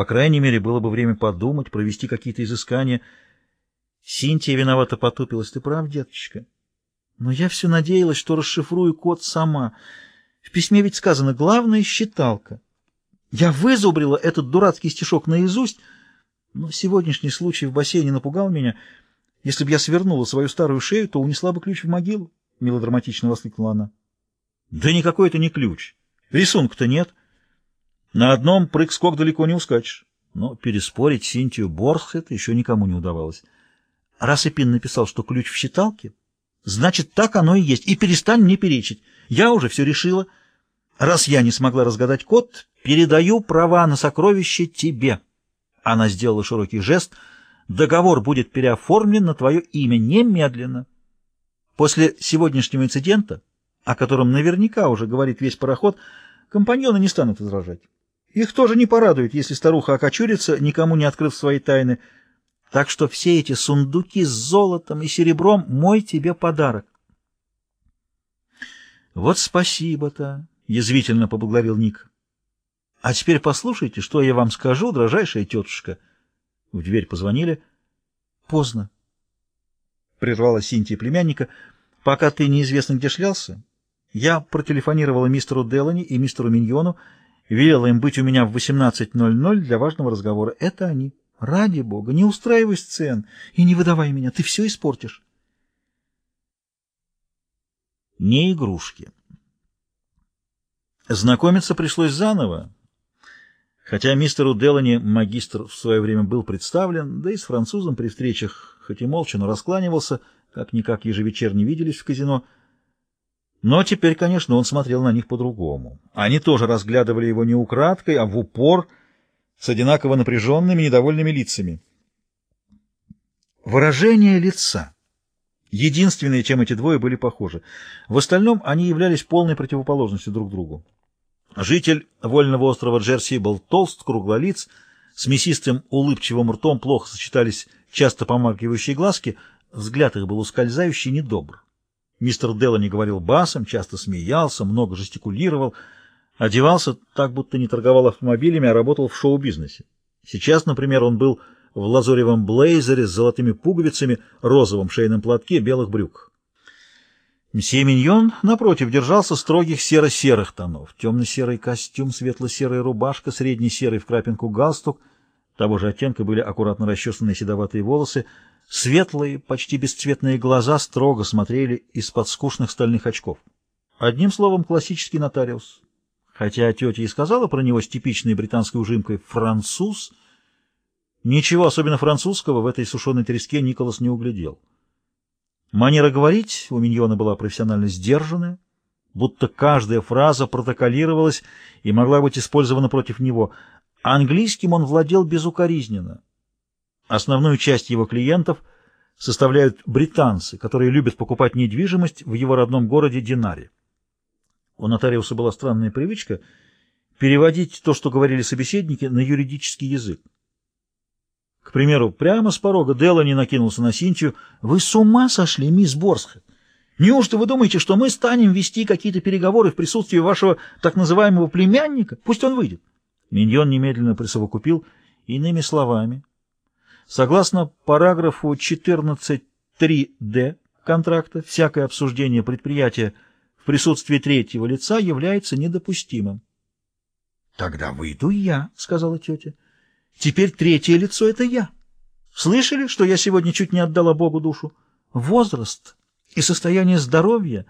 По крайней мере, было бы время подумать, провести какие-то изыскания. Синтия виновато потупилась. Ты прав, деточка. Но я все надеялась, что расшифрую код сама. В письме ведь сказано «главное — считалка». Я вызубрила этот дурацкий стишок наизусть, но сегодняшний случай в бассейне напугал меня. Если бы я свернула свою старую шею, то унесла бы ключ в могилу, — мелодраматично воскликнула она. — Да никакой это не ключ. Рисунка-то нет. На одном прыг-скок далеко не ускачешь. Но переспорить Синтию Борхет еще никому не удавалось. Раз Эпин написал, что ключ в считалке, значит, так оно и есть. И перестань мне перечить. Я уже все решила. Раз я не смогла разгадать код, передаю права на сокровище тебе. Она сделала широкий жест. Договор будет переоформлен на твое имя немедленно. После сегодняшнего инцидента, о котором наверняка уже говорит весь пароход, компаньоны не станут возражать. Их тоже не порадует, если старуха окочурится, никому не открыв свои тайны. Так что все эти сундуки с золотом и серебром — мой тебе подарок. — Вот спасибо-то, — язвительно поблагодарил Ник. — А теперь послушайте, что я вам скажу, дрожайшая тетушка. В дверь позвонили. — Поздно, — прервала Синтия племянника. — Пока ты неизвестно где шлялся, я протелефонировала мистеру Делани и мистеру Миньону, велела им быть у меня в 18.00 для важного разговора. Это они. Ради бога, не устраивай сцен и не выдавай меня, ты все испортишь. Не игрушки. Знакомиться пришлось заново, хотя мистеру Делани магистр в свое время был представлен, да и с французом при встречах, хоть и молча, но раскланивался, как-никак ежевечерне виделись в казино, но теперь, конечно, он смотрел на них по-другому. Они тоже разглядывали его не украдкой, а в упор, с одинаково напряженными, недовольными лицами. Выражение лица. Единственное, чем эти двое были похожи. В остальном они являлись полной противоположностью друг другу. Житель вольного острова Джерси был толст, круглолиц, с мясистым улыбчивым ртом плохо сочетались часто помаргивающие глазки, взгляд их был ускользающий, недобр. Мистер Делани говорил басом, часто смеялся, много жестикулировал, одевался так, будто не торговал автомобилями, а работал в шоу-бизнесе. Сейчас, например, он был в лазоревом блейзере с золотыми пуговицами, розовом шейном платке, белых брюк. Мсье Миньон, напротив, держался строгих серо-серых тонов. Темно-серый костюм, светло-серая рубашка, средне-серый в крапинку галстук. Того же оттенка были аккуратно расчесанные седоватые волосы, Светлые, почти бесцветные глаза строго смотрели из-под скучных стальных очков. Одним словом, классический нотариус. Хотя тетя и сказала про него с типичной британской ужимкой «француз», ничего особенно французского в этой сушеной треске Николас не углядел. Манера говорить у Миньона была профессионально сдержанная, будто каждая фраза протоколировалась и могла быть использована против него. Английским он владел безукоризненно. Основную часть его клиентов составляют британцы, которые любят покупать недвижимость в его родном городе Динаре. У нотариуса была странная привычка переводить то, что говорили собеседники, на юридический язык. К примеру, прямо с порога Делани накинулся на Синтию. «Вы с ума сошли, мисс Борсхед? Неужто вы думаете, что мы станем вести какие-то переговоры в присутствии вашего так называемого племянника? Пусть он выйдет». Миньон немедленно присовокупил. Иными словами, Согласно параграфу 14.3d контракта, всякое обсуждение предприятия в присутствии третьего лица является недопустимым. — Тогда выйду я, — сказала тетя. — Теперь третье лицо — это я. Слышали, что я сегодня чуть не отдала Богу душу? Возраст и состояние здоровья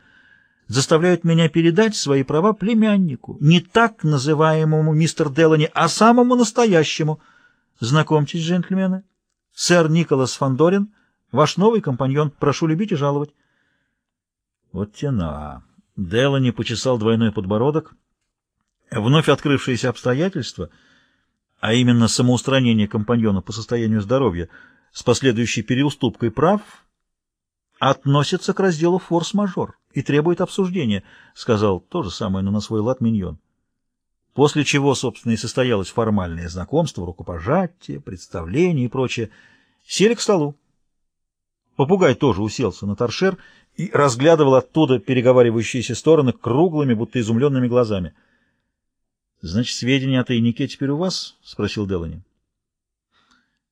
заставляют меня передать свои права племяннику, не так называемому мистер Делани, а самому настоящему. Знакомьтесь, джентльмены, Сэр Николас Фандорин, ваш новый компаньон, прошу любить и жаловать. Вот тена. Делани почесал двойной подбородок. Вновь открывшиеся обстоятельства, а именно самоустранение компаньона по состоянию здоровья с последующей переуступкой прав, относятся к разделу форс-мажор и требует обсуждения, сказал то же самое, но на свой лад миньон. После чего, собственно, и состоялось формальное знакомство, рукопожатие, представление и прочее. Сели к столу. Попугай тоже уселся на торшер и разглядывал оттуда переговаривающиеся стороны круглыми, будто изумленными глазами. Значит, сведения о тайнике теперь у вас? — спросил Делани.